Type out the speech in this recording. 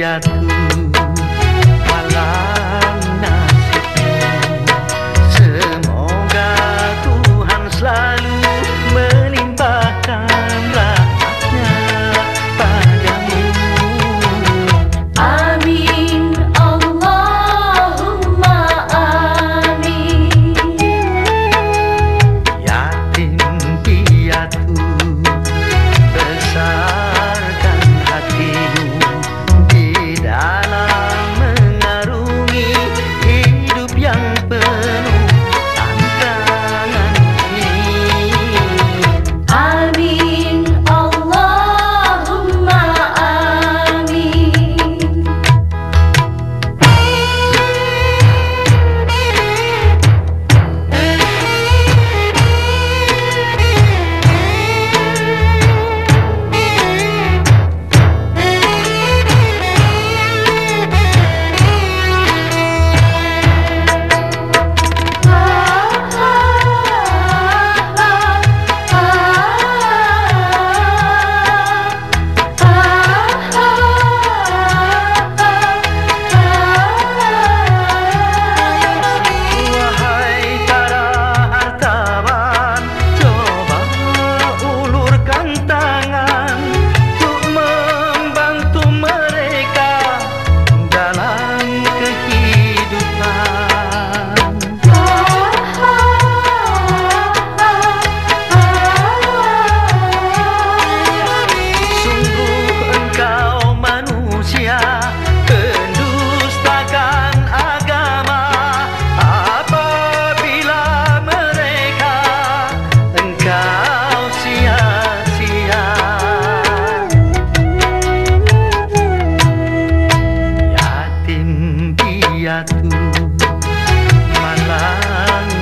yet jatuh malang